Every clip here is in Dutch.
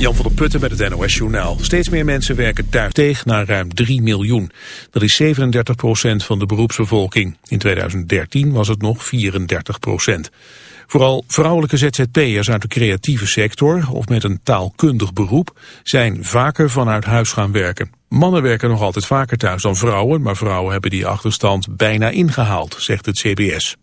Jan van der Putten met het NOS Journaal. Steeds meer mensen werken thuis tegen naar ruim 3 miljoen. Dat is 37 procent van de beroepsbevolking. In 2013 was het nog 34 procent. Vooral vrouwelijke ZZP'ers uit de creatieve sector of met een taalkundig beroep zijn vaker vanuit huis gaan werken. Mannen werken nog altijd vaker thuis dan vrouwen, maar vrouwen hebben die achterstand bijna ingehaald, zegt het CBS.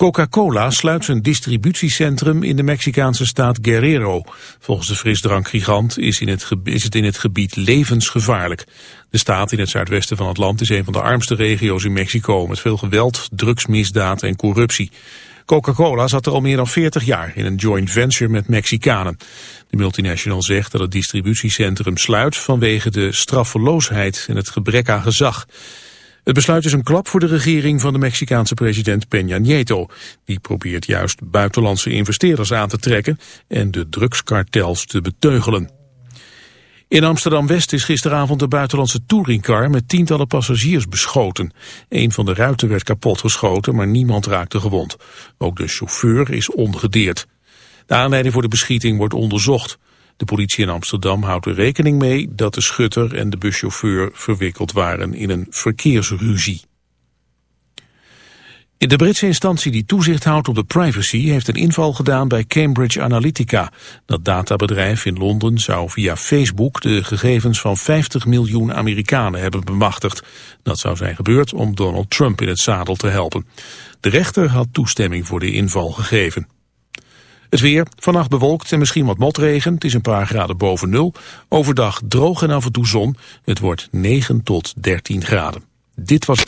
Coca-Cola sluit zijn distributiecentrum in de Mexicaanse staat Guerrero. Volgens de frisdrankgigant is, het is het in het gebied levensgevaarlijk. De staat in het zuidwesten van het land is een van de armste regio's in Mexico... met veel geweld, drugsmisdaad en corruptie. Coca-Cola zat er al meer dan 40 jaar in een joint venture met Mexicanen. De multinational zegt dat het distributiecentrum sluit vanwege de straffeloosheid en het gebrek aan gezag. Het besluit is een klap voor de regering van de Mexicaanse president Peña Nieto. Die probeert juist buitenlandse investeerders aan te trekken en de drugskartels te beteugelen. In Amsterdam-West is gisteravond de buitenlandse touringcar met tientallen passagiers beschoten. Een van de ruiten werd kapotgeschoten, maar niemand raakte gewond. Ook de chauffeur is ongedeerd. De aanleiding voor de beschieting wordt onderzocht. De politie in Amsterdam houdt er rekening mee dat de schutter en de buschauffeur verwikkeld waren in een verkeersruzie. De Britse instantie die toezicht houdt op de privacy heeft een inval gedaan bij Cambridge Analytica. Dat databedrijf in Londen zou via Facebook de gegevens van 50 miljoen Amerikanen hebben bemachtigd. Dat zou zijn gebeurd om Donald Trump in het zadel te helpen. De rechter had toestemming voor de inval gegeven. Het weer, vannacht bewolkt en misschien wat motregen. Het is een paar graden boven nul. Overdag droog en af en toe zon. Het wordt 9 tot 13 graden. Dit was...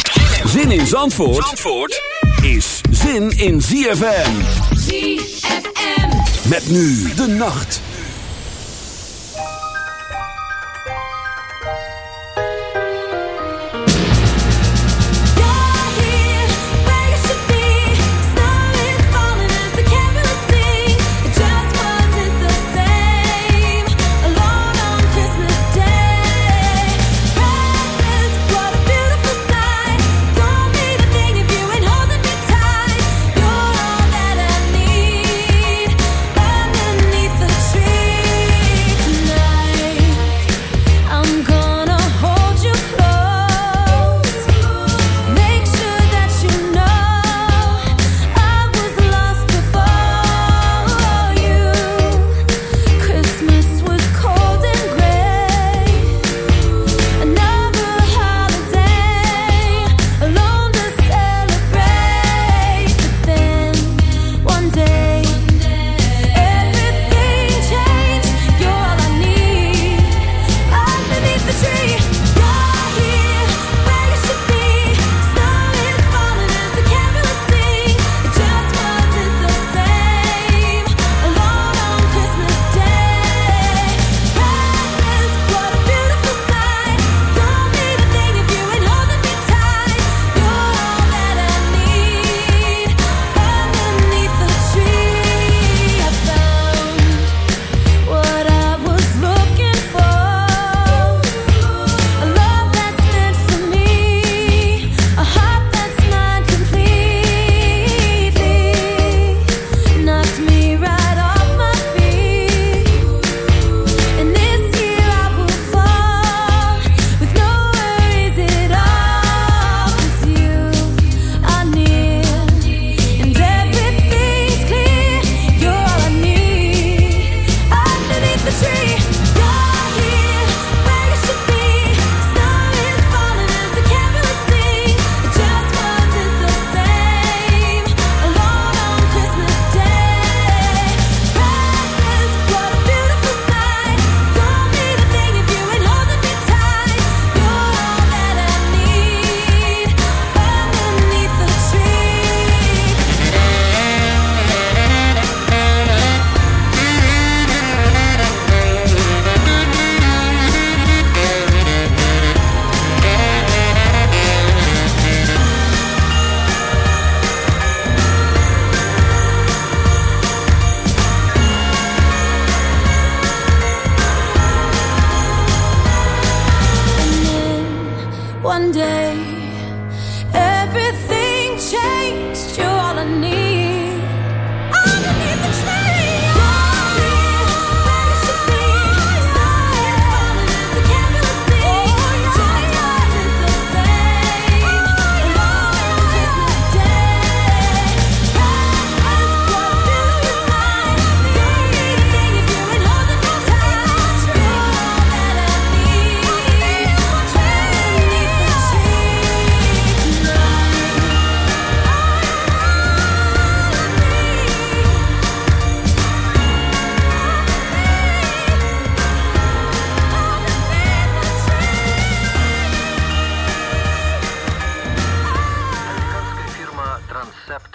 Zin in Zandvoort, Zandvoort is zin in ZFM. ZFM. Met nu de nacht.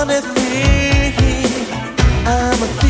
funny thing. I'm a thief.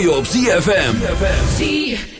je op ZFM.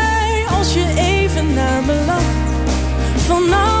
naar lacht. Vanaf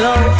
love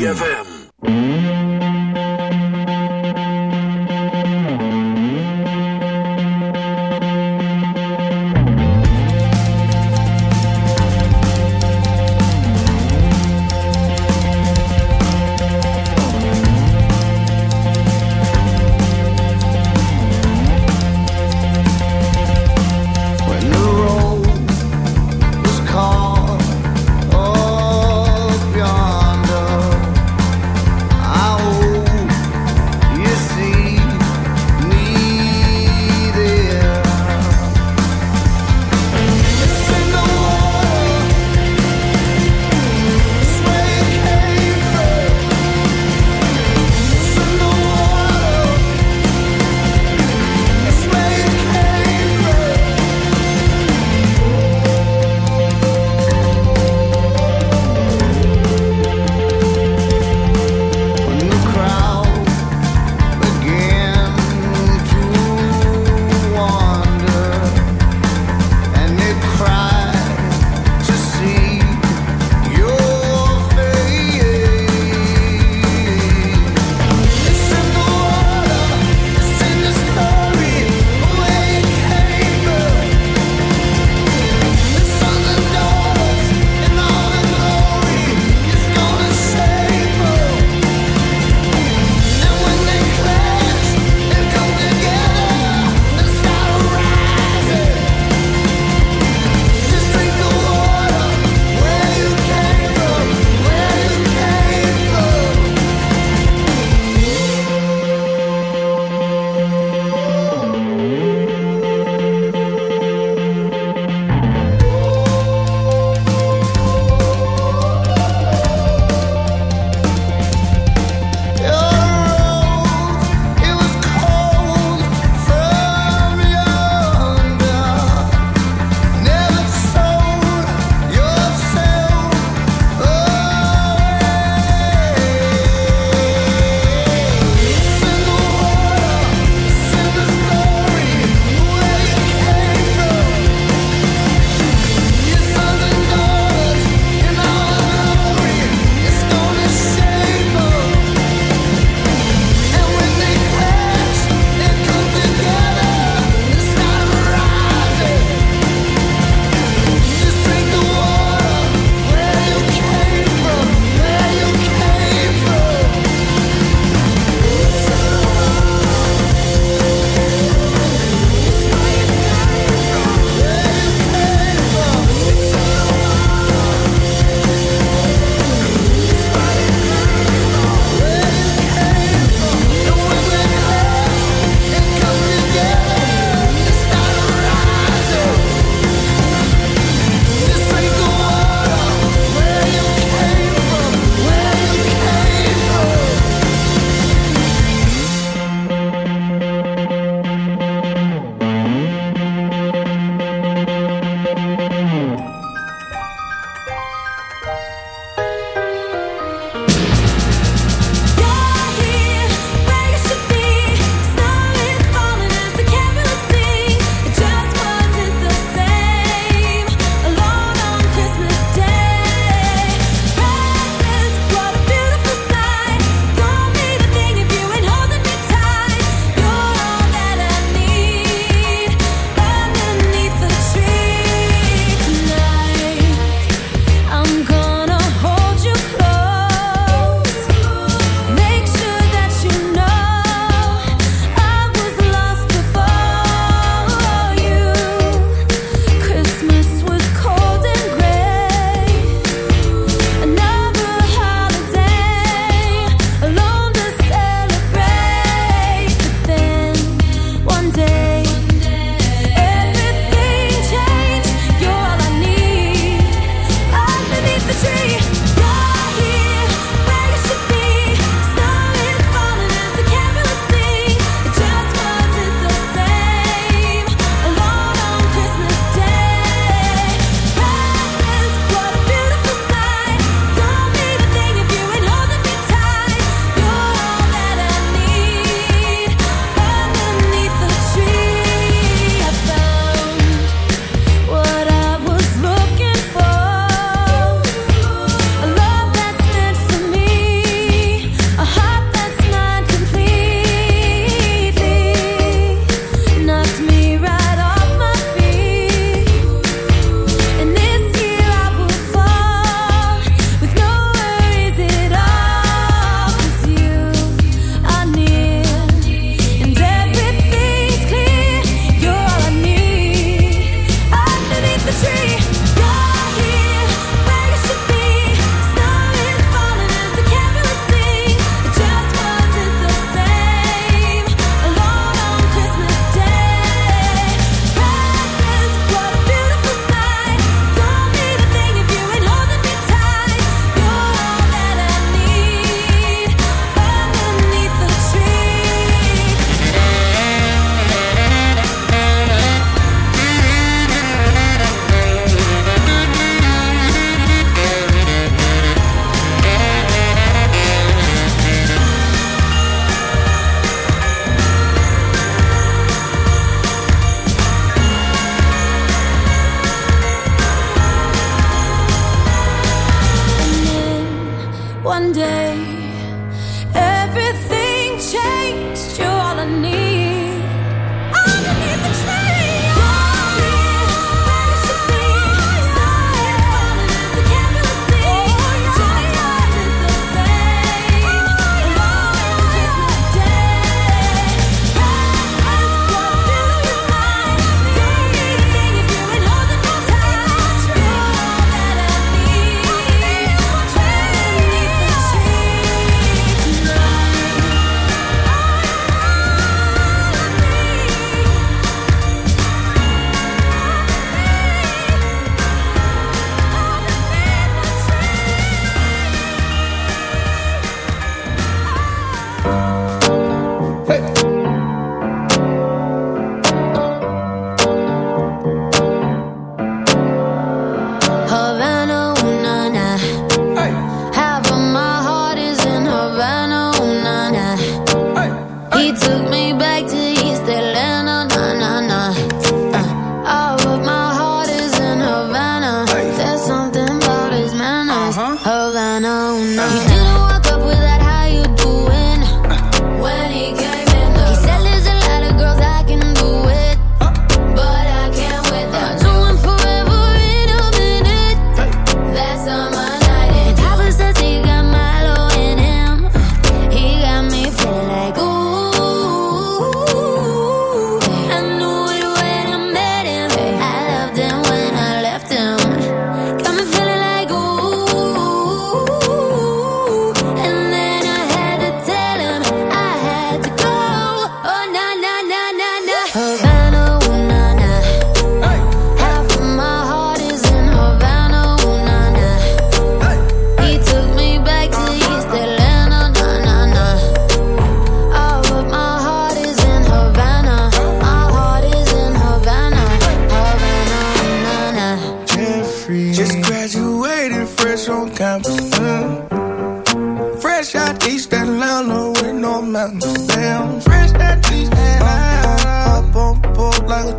ZFM.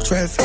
traffic.